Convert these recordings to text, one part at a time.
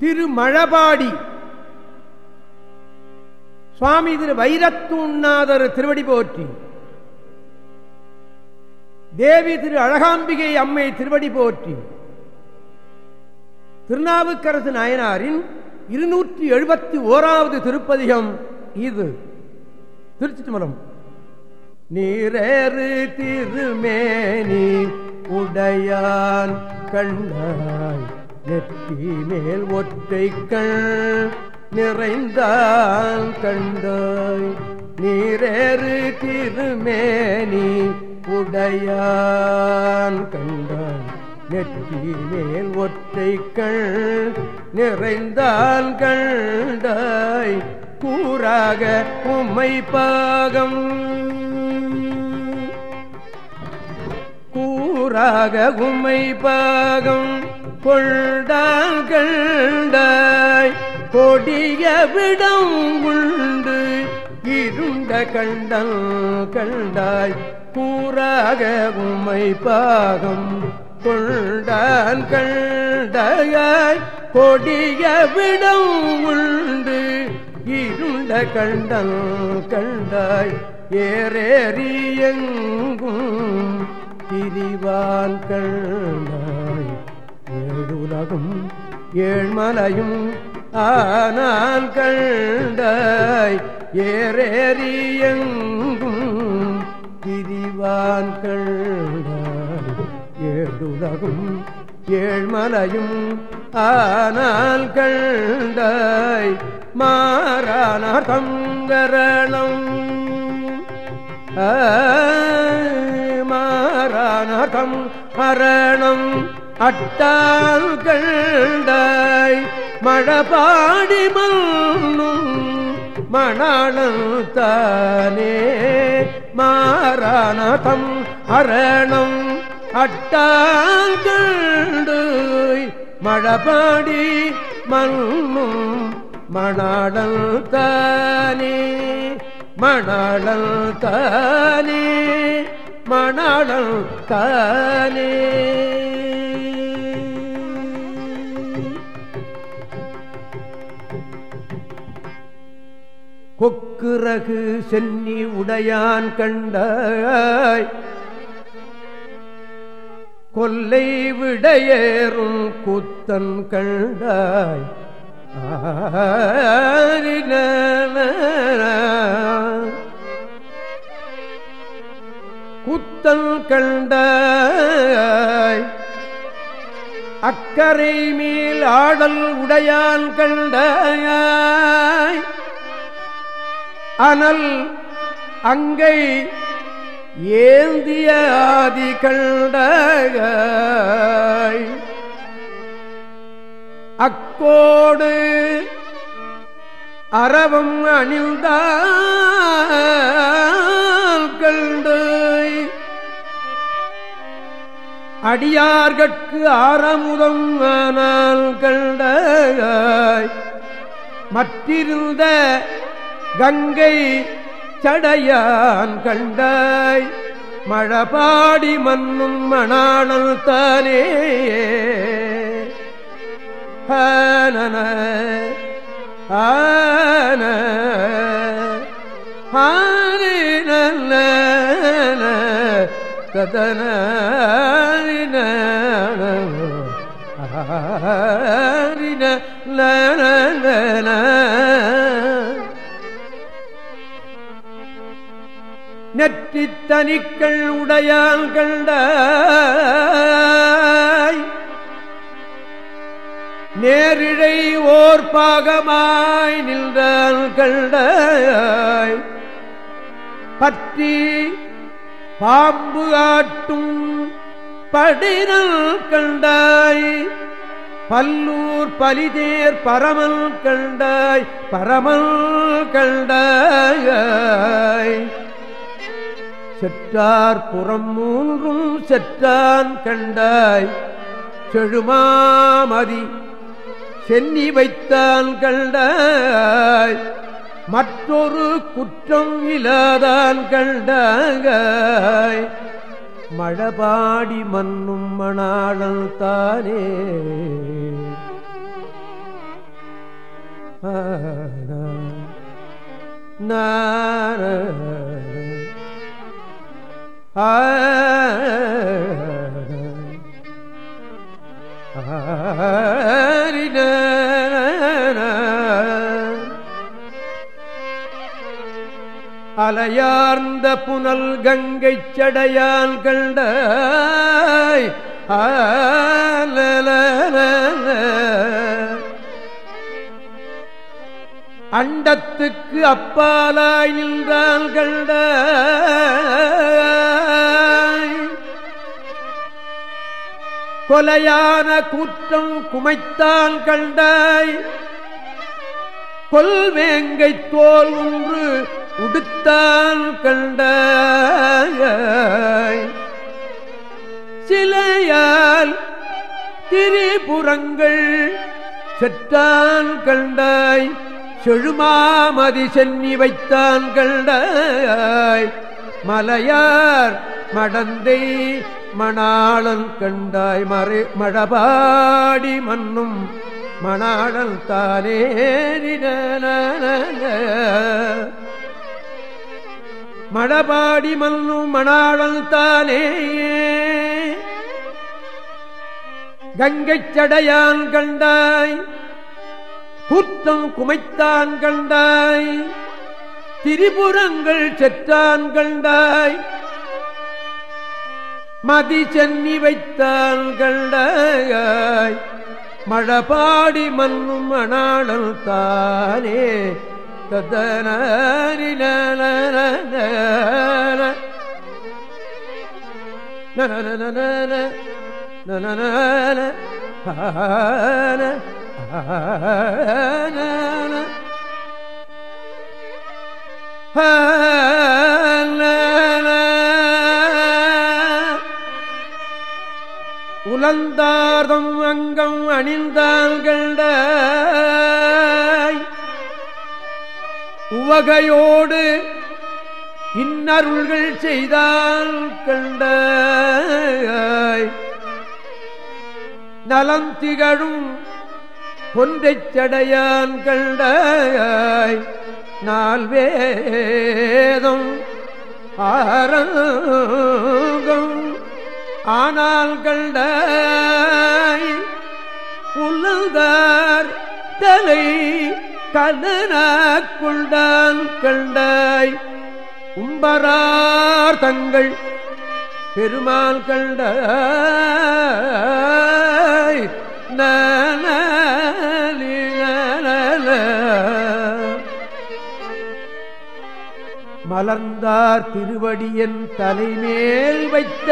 திருமழபாடி. சுவாமி திரு வைரத்துண்ணாதர் திருவடி போற்றி. தேவி திரு அழகாம்பிகை அம்மை திருவடி போற்றி. திருநாவுக்கரசு நாயனாரின் இருநூற்றி எழுபத்தி ஓராவது திருப்பதிகம் இது. திருச்சி மலம். நீரேறு திருமேனி உடையான் கண்டாய் நெற்றி மேல் ஒற்றைக்கள் நிறைந்தான் கண்டாய். நீரேறு திருமேனி உடையான் கண்டாய். நெற்றி மேல் ஒற்றைக்கள் நிறைந்தான் கண்டாய். கூறாக உம்மை பாகம். கூறாக உம்மை பாகம். கொண்டால் கொடிய விடம் உண்டு இருண்ட கண்டல் கண்டாய். கூறாக உமை பாகம் கொண்டான் கண்டாய். கொடிய விடம் உண்டு இருண்ட கண்டல் கண்டாய். ஏறேறியங்கும் திரிவான் கண்டாய். ஏழுலகும் ஏழ்மலையும் ஆனால் கண்டாய். ஏறேறியங்கும் திரிவான் கண்டாய். ஏழுலகும் ஏழ்மலையும் ஆனால் கண்டாய். மாறான தங்கரணம் மாறான தம் மரணம். அட்டால் கண்டாய் மழபாடி மல்லும் மணாளம் தானே மாறானதம் அரணம். அட்டால் கண்டாய் மழபாடி மல்லும் மணாளம் தானே மணாளம் தானே மணாளம் தானே. கொக்குரகு சென்னி உடையான் கண்டாய். கொல்லை விடையேறும் கூத்தன் கண்டாய். குத்தல் கண்டாய். அக்கரை மேல் ஆடல் உடையான் கண்டாய். அனல் அங்கை ஏந்திய ஆதி கண்டாய் அக்கோடு அறவம் அணிந்தால் கண்டு. அடியார்கட்கு ஆரமுதம் ஆனால் கண்டாய் மற்றிருந்த கங்கை சடையான் கண்டாய் மழபாடி மண்ணும் மணாளல் தானே. ஆனன ஆன ஆனி நல்ல ததன நெற்றித் தனிக்கள் உடையால் கண்டாய் நேரிழை ஓர் பாகமாய் நின்றால் கண்டாய் பற்றி பாம்பு ஆட்டும் படினல் கண்டாய் பல்லூர் பலிதேர் பரமல் கண்டாய் பரமல் கண்டாய் செற்றார் புறம் மூன்றும் செற்றான் கண்டாய். செழுமாமதி சென்னி வைத்தான் கண்டாய். மற்றொரு குற்றம் இல்லாதான் கண்டாய் மழபாடி மண்ணும் மணாளன் தானே. நான அலையார்ந்த புனல் கங்கை சடையால் கண்ட அண்டத்துக்கு அப்பாலாய் நின்றால் கண்ட கொலையான கூற்றம் குமைத்தான் கண்டாய். கொல்வேங்கை தோல் ஒன்று உடுத்தான் கண்டாய். சிலையால் திரிபுறங்கள் செற்றான் கண்டாய். செழுமாமதி சென்னி வைத்தான் கண்டாய். மலையார் மடந்தை மணாளன் கண்டாய் மறை மழபாடி மண்ணும் மணாளன் தானே மழபாடி மண்ணும் மணாளன் தானே கங்கை சடையான் கண்டாய் குற்றம் குமைத்தான் கண்டாய் திரிபுரங்கள் செற்றான் கண்டாய் மதி சென்னி வைத்தான் கண்டாய் மழபாடி மன்னும் மணாளல் தானே ததனின உலந்தார்தம் அங்கம் அணிந்தாள்கண்ட உவகையோடு இன்னருள்கள் செய்தால் கண்ட நலம் திகழும் பொன்றைச் சடையான் கண்டாய் நால்வேதம் ஆனால் கண்டாய் உலகார் தலை கதனாக் கொண்டான் கண்டாய். உம்பரார் தங்கள் பெருமாள் கண்டாய். மலர்ந்தார் திருவடியின் தலைமேல் வைத்த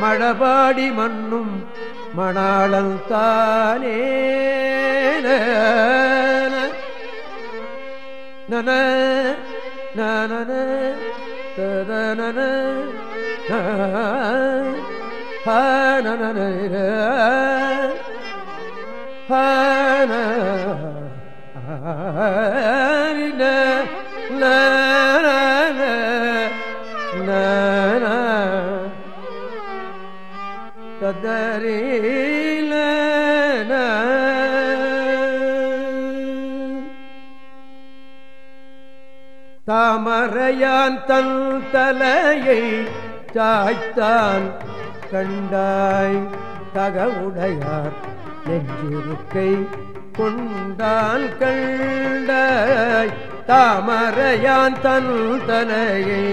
மழபாடி மண்ணும் மணாளல் தானே. நன நன ததனன ததரீல தாமரையான் தன் தலையை சாய்த்தான் கண்டாய் தகவுடையார் நெஞ்சிருக்கை கொண்டான் கண்டாய் தாமரையான் தன் தலையை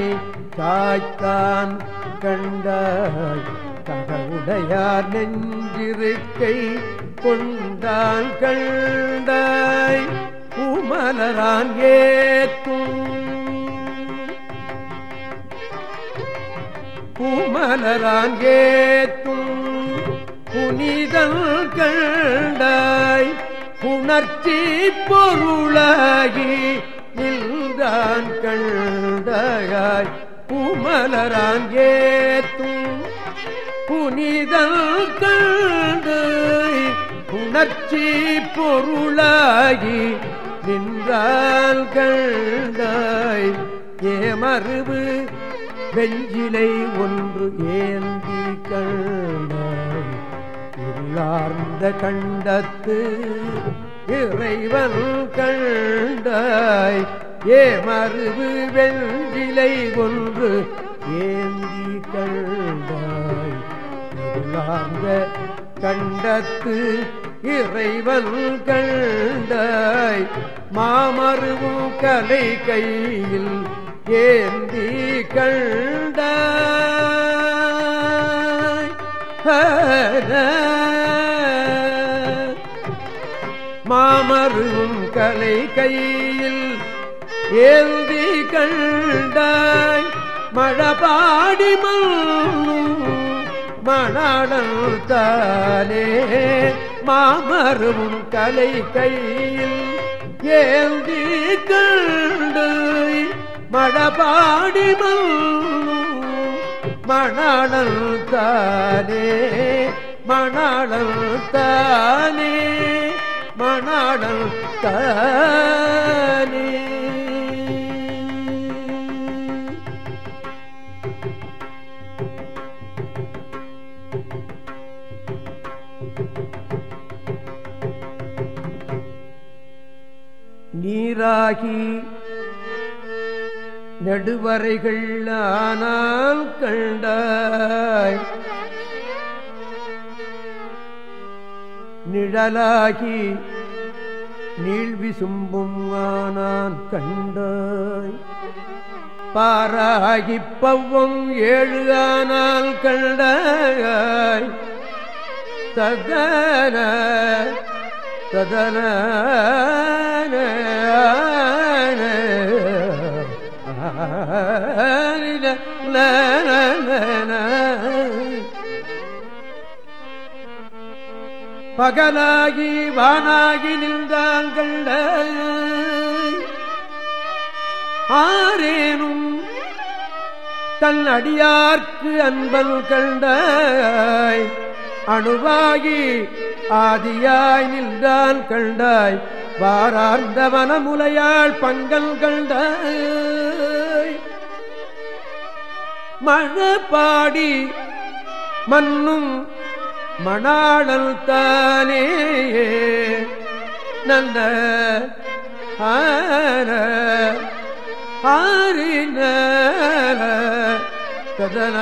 சாய்த்தான் கண்டாய் தகவுடையார் நெஞ்சிருக்கை கொண்டான் கண்டாய். பூமலரான் ஏத்தும். பூமலரான் ஏத்தும். புனிதல் கண்டாய். புணர்ச்சி பொருளாகி நின்றான் கண்டாய் பூமலரான் ஏத்தும். புனிதல் கண்டாய் உணர்ச்சி பொருளாகி நின்றால் கண்டாய். ஏமருவு வெஞ்சிலை ஒன்று ஏந்தி கண்டாய். இல்லார்ந்த கண்டத்து இறைவன் கண்டாய். ஏ வெஞ்சிலை ஒன்று ஏந்தி கண்டாய். இருளார்ந்த கண்டத்து இறைவன் கண்டாய் மாமருவும் கலை கையில் ஏந்தி கண்டாய் மாமருவும் கலை கையில் ஏந்தி கண்டாய் மழபாடி மணாடல் தானே மாமருவும் கலை கையில் ஏந்தி கண்டு மடபாடி மணாடல் தானே மணாடல் தானே மணாடல் தானே நீராகி நடுவரைகள் ஆனால் கண்டாய். நிழலாகி நீழ்வி சும்பும் ஆனான் கண்டாய். பாராகி பவ்வம் ஏழு ஆனால் கண்டாய். தகன ததன பகலாகி வானாகி நின்றாங்கள் ஆரேனும் தன் அடியார்க்கு அன்பல் கண்டாய் அணுவாகி ஆதியாய் நின்றான் கண்டாய் வாரார்ந்த வனமுலையாள் பங்கல் கண்டாய். மழப்பாடி மண்ணும் மணாளல் தானே. நல்ல ஆறின ஆரின கதன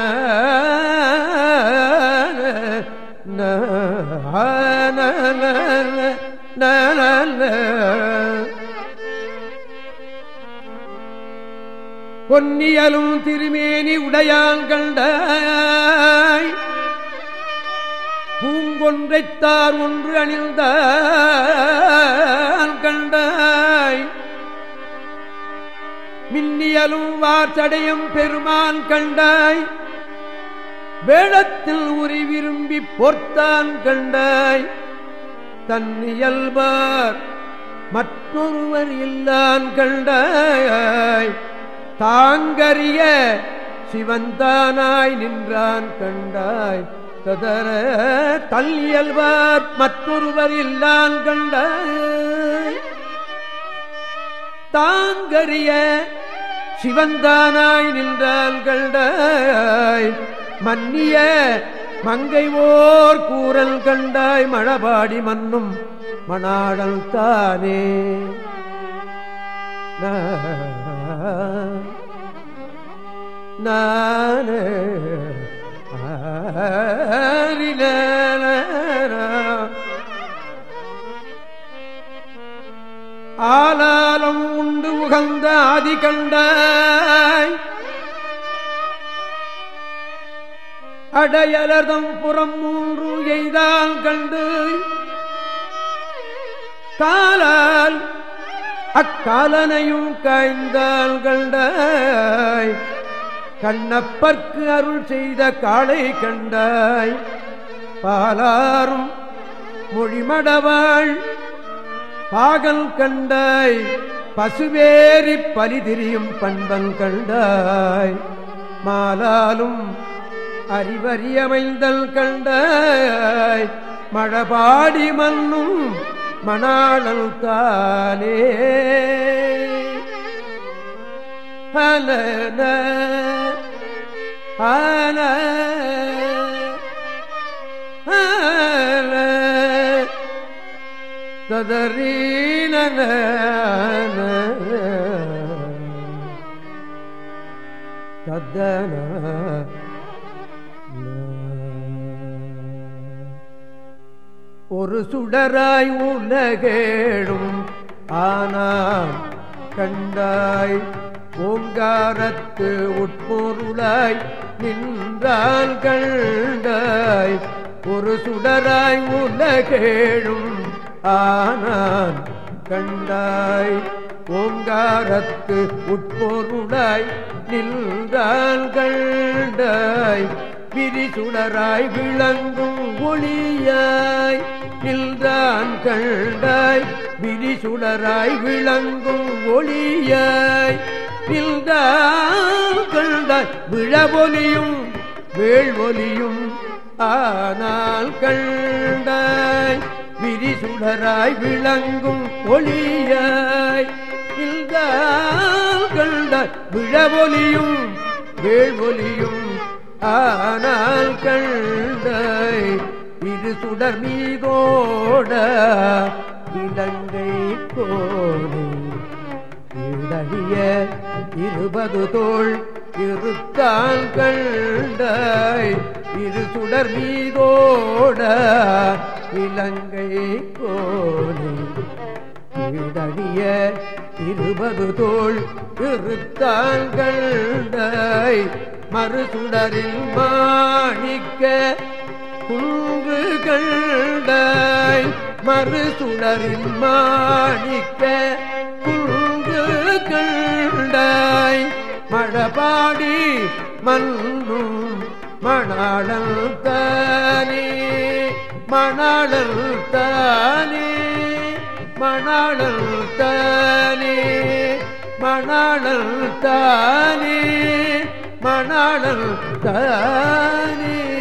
பொன்னியலும் திருமேனி உடையாங்கண்டாய் பூங்கொன்றைத்தார் ஒன்று அணிந்த கண்டாய் மின்னியலும் வார்ச்சடையும் பெருமான் கண்டாய் வேடத்தில் உரி விரும்பி பொர்த்தான் கண்டாய். தன் இயல்பார் மற்றொருவர் இல்லான் கண்டாய். தாங்கறிய சிவந்தானாய் நின்றான் கண்டாய். ததர இயல்பார் மற்றொருவர் இல்லான் கண்டாய். தாங்கறிய சிவந்தானாய் நின்றான் கண்டாய். மன்னிய மங்கை ஓர் கூறல் கண்டாய் மழபாடி மன்னும் மணாடல் தானே. நான ஆலாலம் உண்டு உகந்த ஆதி கண்டாய் அடையலதம் புறம் மூன்று எய்தால் கண்டு காலால் அக்காலனையும் காய்ந்தால் கண்டாய். கண்ணப்பர்க்கு அருள் செய்த காளை கண்டாய். பாலாரும் மொழிமடவாள் பாகல் கண்டாய். பசுவேறி பலிதிரியும் பண்பன் கண்டாய். மாலாலும் அறிவறியமைந்தல் கண்ட மழபாடி மன்னும் மணாளல் தானே. ஹலன ஹல ஹல ததரீன தத்தன ஒரு சுடராய் உலகேடும் ஆனான் கண்டாய் ஓங்காரத்து உட்பொருளாய் நின்றால் கண்டாய் ஒரு சுடராய் உலகேழும். ஆனான் கண்டாய் ஓங்காரத்து உட்பொருளாய் நின்றால் கண்டாய் விரிசுடராய் விளங்கும் ஒளியாய் நின்றான் கண்டாய் விரிசுடராய் விளங்கும் ஒளியாய். நின்றான் கண்டாய் விழவொலியும் வேள்வொலியும் ஆனால் கண்டாய். விரிசுடராய் விளங்கும் ஒளியாய். நின்றான் கண்டாய் விழவொலியும் வேள்வொலியும் ஆனால் கண்டாய். இது சுடர் மீதோட இலங்கை கோணி இடழிய இருபது தோல் இருத்தால் கண்டாய் இரு சுடர் மீதோட இலங்கை கோணி இடழிய இருபது தோல் இருத்தால் கண்டாய் மறுசுடரில் மாணிக்க குன்று கண்டாய் மறுசுடரில் மாணிக்க குன்று மழபாடி மன்னும் மணாளல் தானே மணாளல் தானே மணாளல் தானே மணாளல் தானே மணாளல் தானே.